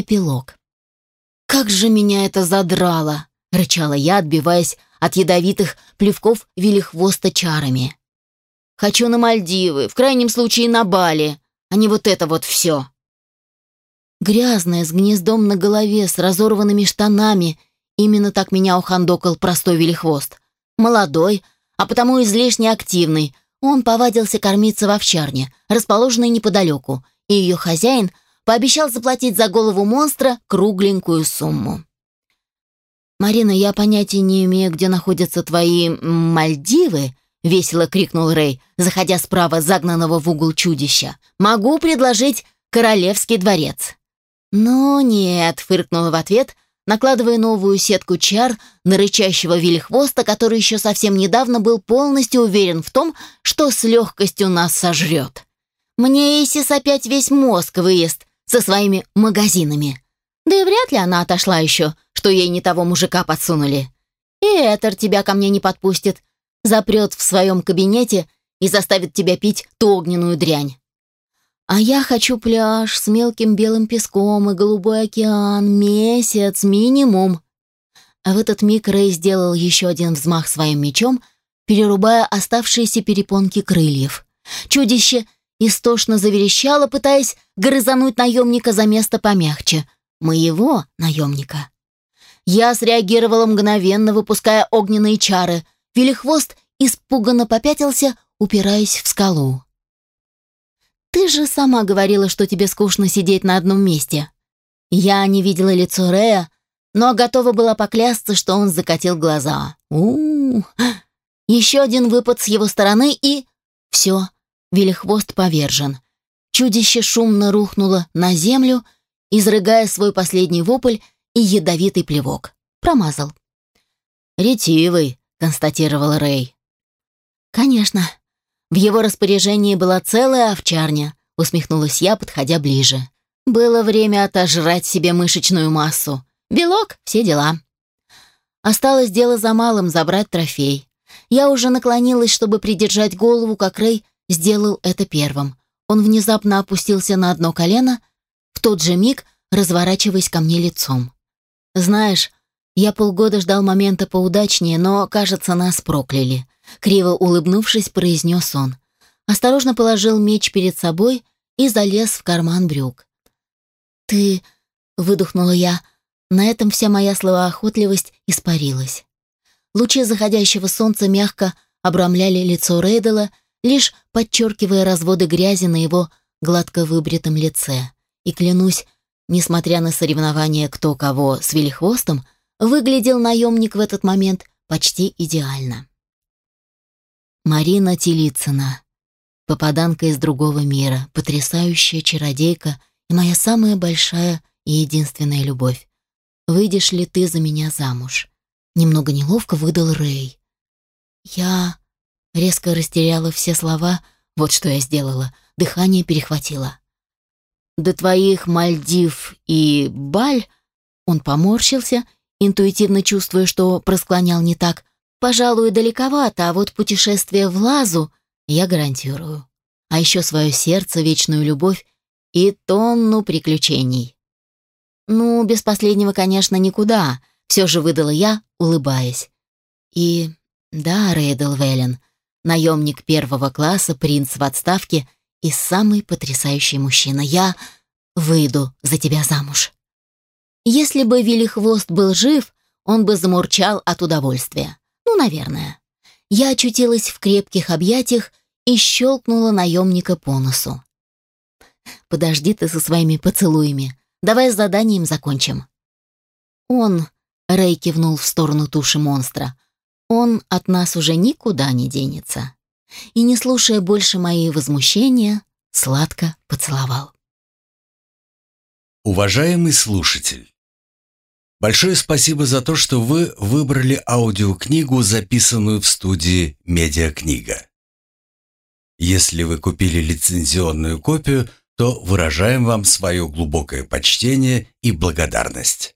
Эпилог. «Как же меня это задрало!» — рычала я, отбиваясь от ядовитых плевков велихвоста чарами. «Хочу на Мальдивы, в крайнем случае на Бали, а не вот это вот все!» Грязная, с гнездом на голове, с разорванными штанами. Именно так меня ухандокал простой велихвост. Молодой, а потому излишне активный. Он повадился кормиться в овчарне, расположенной неподалеку, и ее хозяин — пообещал заплатить за голову монстра кругленькую сумму. «Марина, я понятия не имею, где находятся твои Мальдивы», — весело крикнул Рэй, заходя справа загнанного в угол чудища. «Могу предложить королевский дворец». «Ну нет», — фыркнула в ответ, накладывая новую сетку чар на рычащего вильхвоста, который еще совсем недавно был полностью уверен в том, что с легкостью нас сожрет. «Мне Исис опять весь мозг выест со своими магазинами. Да и вряд ли она отошла еще, что ей не того мужика подсунули. И Этер тебя ко мне не подпустит, запрет в своем кабинете и заставит тебя пить ту огненную дрянь. А я хочу пляж с мелким белым песком и голубой океан, месяц минимум. А в этот миг Рэй сделал еще один взмах своим мечом, перерубая оставшиеся перепонки крыльев. Чудище истошно заверещала, пытаясь грызануть наемника за место помягче. Моего наемника. Я среагировала мгновенно, выпуская огненные чары. Велихвост испуганно попятился, упираясь в скалу. «Ты же сама говорила, что тебе скучно сидеть на одном месте». Я не видела лицо Рея, но готова была поклясться, что он закатил глаза. у у, -у. Еще один выпад с его стороны и... Все, Велихвост повержен. Чудище шумно рухнуло на землю, изрыгая свой последний вопль и ядовитый плевок. Промазал. «Ретивый», — констатировал Рэй. «Конечно. В его распоряжении была целая овчарня», — усмехнулась я, подходя ближе. «Было время отожрать себе мышечную массу. Белок — все дела». Осталось дело за малым — забрать трофей. Я уже наклонилась, чтобы придержать голову, как Рэй сделал это первым. Он внезапно опустился на одно колено, в тот же миг разворачиваясь ко мне лицом. «Знаешь, я полгода ждал момента поудачнее, но, кажется, нас прокляли», — криво улыбнувшись, произнес он. Осторожно положил меч перед собой и залез в карман брюк. «Ты...» — выдохнула я. На этом вся моя словоохотливость испарилась. Лучи заходящего солнца мягко обрамляли лицо Рейдела — лишь подчеркивая разводы грязи на его гладко выбритом лице. И клянусь, несмотря на соревнования кто кого с Велихвостом, выглядел наемник в этот момент почти идеально. Марина Телицына. Попаданка из другого мира, потрясающая чародейка и моя самая большая и единственная любовь. Выйдешь ли ты за меня замуж? Немного неловко выдал Рэй. Я... Резко растеряла все слова. Вот что я сделала. Дыхание перехватило. «До твоих Мальдив и Баль...» Он поморщился, интуитивно чувствуя, что просклонял не так. «Пожалуй, далековато, а вот путешествие в Лазу я гарантирую. А еще свое сердце, вечную любовь и тонну приключений». «Ну, без последнего, конечно, никуда», — все же выдала я, улыбаясь. «И да, Рейдел Веллен, наемник первого класса, принц в отставке и самый потрясающий мужчина. Я выйду за тебя замуж». Если бы Вилихвост был жив, он бы замурчал от удовольствия. Ну, наверное. Я очутилась в крепких объятиях и щелкнула наемника по носу. «Подожди ты со своими поцелуями. Давай с заданием закончим». «Он...» — Рэй кивнул в сторону туши монстра. Он от нас уже никуда не денется. И, не слушая больше мои возмущения, сладко поцеловал. Уважаемый слушатель! Большое спасибо за то, что вы выбрали аудиокнигу, записанную в студии «Медиакнига». Если вы купили лицензионную копию, то выражаем вам свое глубокое почтение и благодарность.